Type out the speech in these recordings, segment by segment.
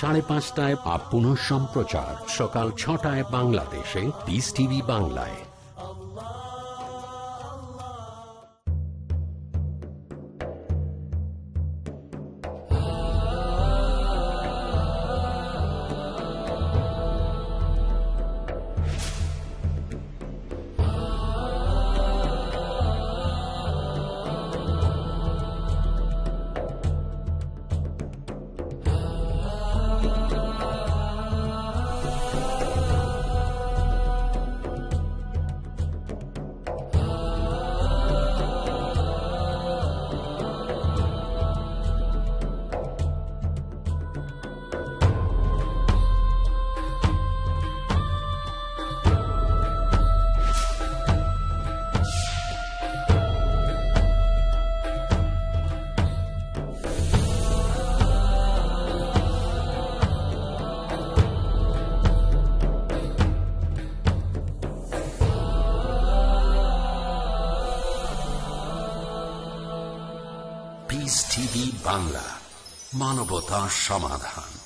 সাড়ে পাঁচটায় আপ পুনঃ সম্প্রচার সকাল ছটায় বাংলাদেশে বিস টিভি বাংলায়। বাংলা মানবতা সমাধান।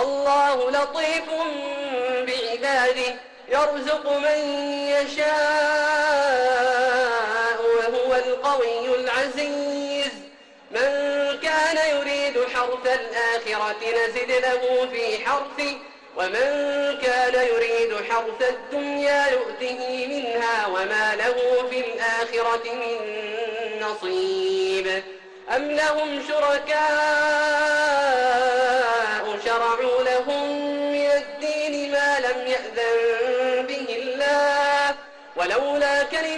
الله لطيف بعباده يرزق من يشاء وهو القوي العزيز. من كان يريد حرث الآخرة نزد له في حرثه ومن كان يريد حرث الدنيا نؤته منها وما له في الآخرة من نصيب. أم لهم شركاء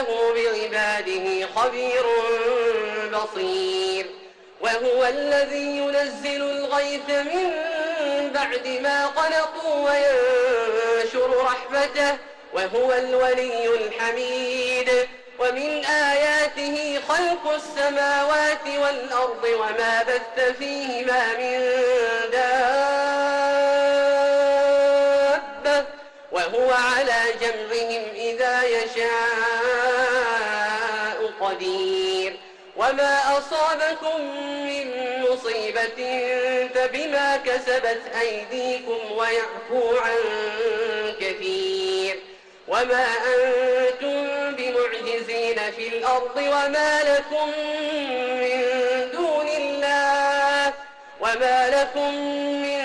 إنه بعباده خبير بصير. وهو الذي ينزل الغيث من بعد ما قنطوا وينشر رحمته وهو الولي الحميد. ومن آياته خلق السماوات والأرض وما بث فيهما من دابة وهو على جمعهم إذا يشاء. وما أصابكم من مصيبة فبما كسبت أيديكم ويعفو عن كثير وما أنتم بمعجزين في الأرض وما لكم من دون الله وما لكم من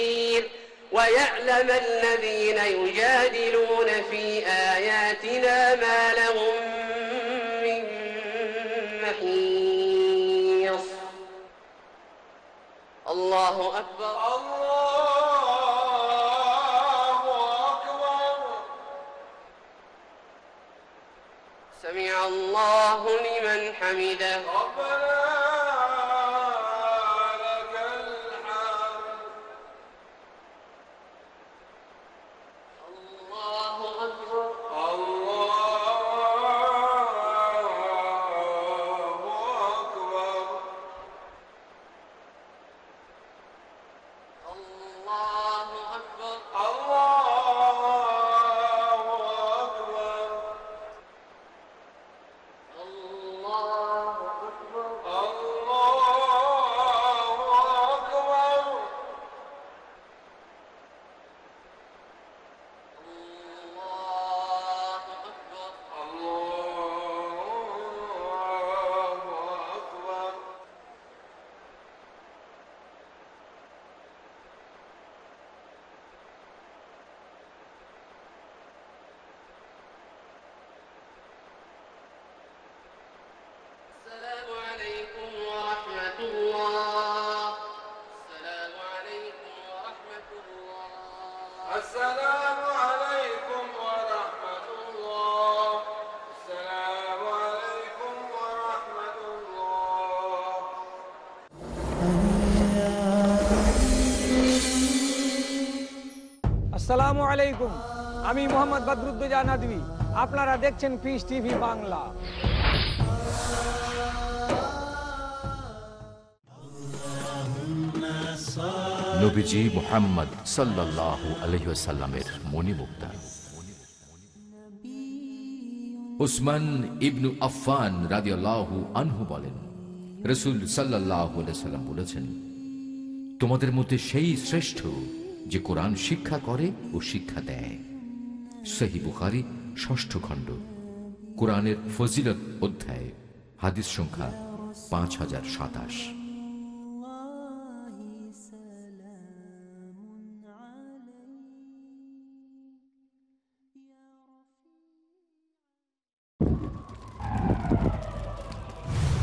ويعلم الذين يجادلون في آياتنا ما لهم من محيص. الله أكبر. الله أكبر. سمع الله لمن حمده. ربنا আসসালামু আলাইকুম। আমি মোহাম্মদ বদরুদ্দোজা আপনারা দেখছেন পিস টিভি বাংলা। উসমান ইবনু আফফান আনহু বলেন বলেছেন, তোমাদের মধ্যে সেই শ্রেষ্ঠ যে কোরআন শিক্ষা করে ও শিক্ষা দেয় সহি বুখারি, ষষ্ঠ খণ্ড, কোরআনের ফজিলত অধ্যায়, হাদিস সংখ্যা পাঁচ হাজার সাতাশ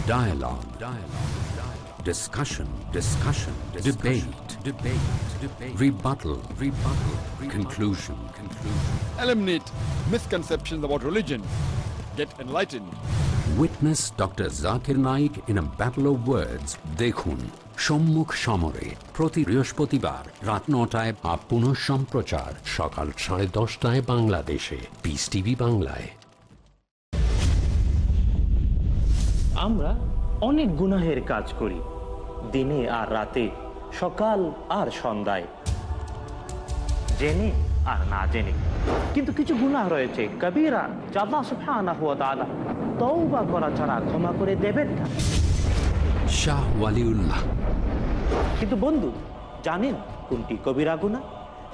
Dialogue. Dialogue. Dialogue. Discussion. Discussion. Debate. Debate. Debate. Rebuttal. Rebuttal. rebuttal Conclusion. Conclusion. Eliminate misconceptions about religion. Get enlightened. Witness Dr. Zakir Naik in a battle of words. দেখুন সম্মুখ সমরে প্রতি বৃহস্পতিবার রাত নটায় বা পুনঃ সম্প্রচার সকাল সাড়ে দশটায় বাংলাদেশে পিস টিভি বাংলায় আমরা অনেক গুনাহের কাজ করি দিনে আর রাতে সকাল আর সন্ধ্যায়। জেনে আর না জেনে। কিন্তু কিছু গুনাহ রয়েছে। কবিরা চাঁদা সুফানা হুয়া তাআলা তওবা করা ছাড়া ক্ষমা করে দেবেন না। শাহ ওয়ালিউল্লাহ। কিন্তু বন্ধু জানেন কোনটি কবিরা গুনাহ?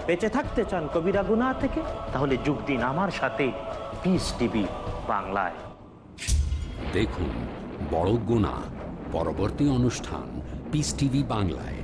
বেঁচে থাকতে চান কবিরা গুনাহ থেকে? তাহলে যোগ দিন আমার সাথে। পিস টিভি বাংলায়। দেখুন বড় গুণা পরবর্তী অনুষ্ঠান পিস টিভি বাংলায়।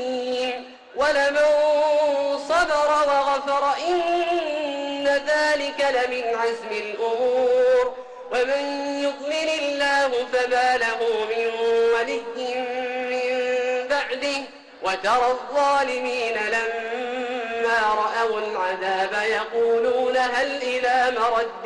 ولمن صبر وغفر إن ذلك لمن عزم الأمور. ومن يضلل الله فما له من ولي من بعده. وترى الظالمين لما رأوا العذاب يقولون هل إلى مرد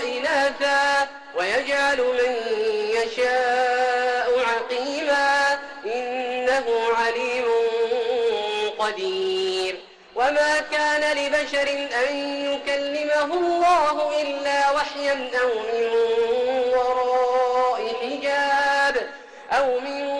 وإناثا ويجعل من يشاء عقيما إنه عليم قدير. وما كان لبشر أن يكلمه الله إلا وحيا أو من وراء حجاب أو من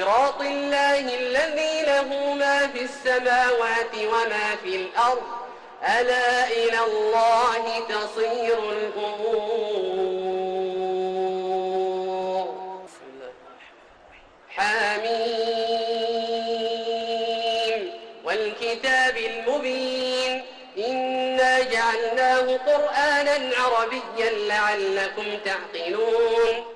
صراط الله الذي له ما في السماوات وما في الأرض. ألا إلى الله تصير الأمور. حميم. والكتاب المبين. إنا جعلناه قرآنا عربيا لعلكم تعقلون.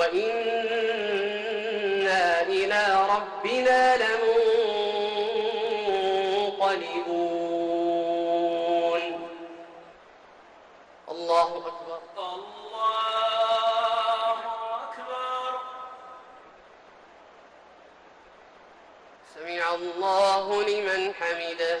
وإنا إلى ربنا لمنقلبون الله أكبر. الله أكبر. سمع الله لمن حمده.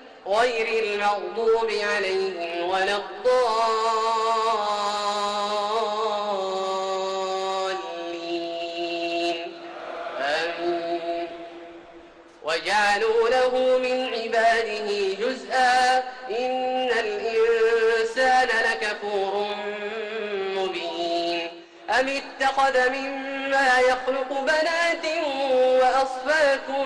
غير المغضوب عليهم ولا الضالين. آمين. وجعلوا له من عباده جزءا. إن الإنسان لكفور مبين. أم اتخذ مما يخلق بنات وأصفاكم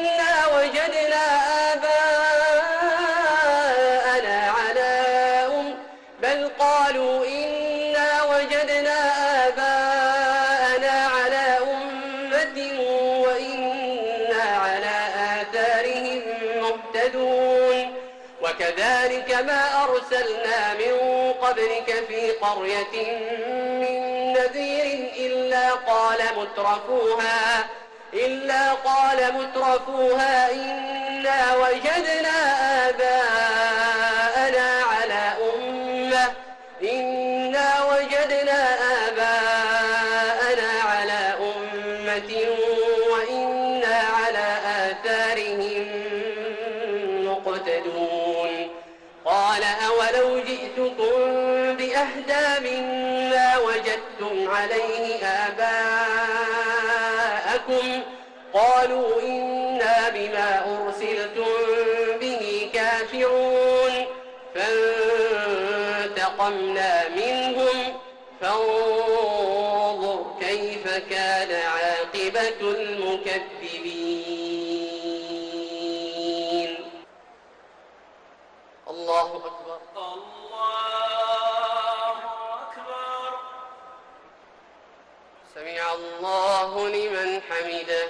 وكذلك ما أرسلنا من قبلك في قرية من نذير إلا قال مترفوها إلا قال مترفوها إنا وجدنا آباءنا قالوا إنا بما أرسلتم به كافرون. فانتقمنا منهم. فانظر كيف كان عاقبة المكذبين. الله أكبر. الله أكبر. سمع الله لمن حمده.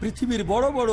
পৃথিবীর বড় বড়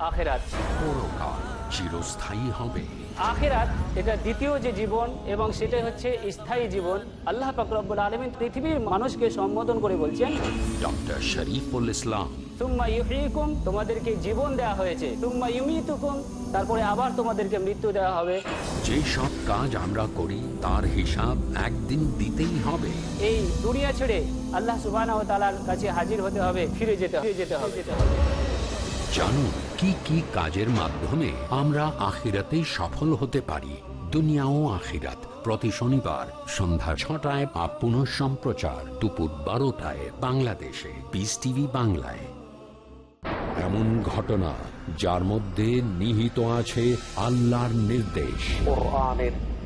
আখেরাত। পরকাল চিরস্থায়ী হবে। আখেরাত এটা দ্বিতীয় যে জীবন এবং সেটাই হচ্ছে স্থায়ী জীবন। আল্লাহ পাকরব্বুল আলমিন পৃথিবীর মানুষকে সম্বোধন করে বলছেন ডক্টর শরীফুল ইসলাম। তুম্মা ইউহিকুম তোমাদেরকে জীবন দেওয়া হয়েছে। তুম্মা ইউমিতুকুম তারপরে আবার তোমাদেরকে মৃত্যু দেওয়া হবে। যে সব কাজ আমরা করি তার হিসাব একদিন দিতেই হবে। এই দুনিয়া ছেড়ে আল্লাহ সুবাহ তালার কাছে হাজির হতে হবে ফিরে যেতে ফিরে যেতে হবে যেতে হবে। জানুন কি কি কাজের মাধ্যমে আমরা আখিরাতে সফল হতে পারি। দুনিয়া ও আখিরাত। প্রতি শনিবার সন্ধ্যা ছটায় বা পুনঃ সম্প্রচার। দুপুর বারোটায় বাংলাদেশে। পিস টিভি বাংলায়। এমন ঘটনা যার মধ্যে নিহিত আছে আল্লাহর নির্দেশ।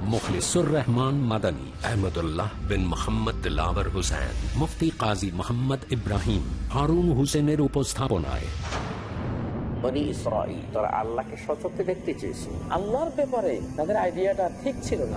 মুখলিসুর রহমান মাদানী আহমদুল্লাহ বিন মোহাম্মদ দিলাবর হুসেন মুফতি কাজী মোহাম্মদ ইব্রাহিম হারুন হুসেনের উপস্থাপনায় বনি ইসরাইল তারা আল্লাহকে সচক্ষে দেখতে চেয়েছে আল্লাহর ব্যাপারে তাদের আইডিয়াটা ঠিক ছিল না।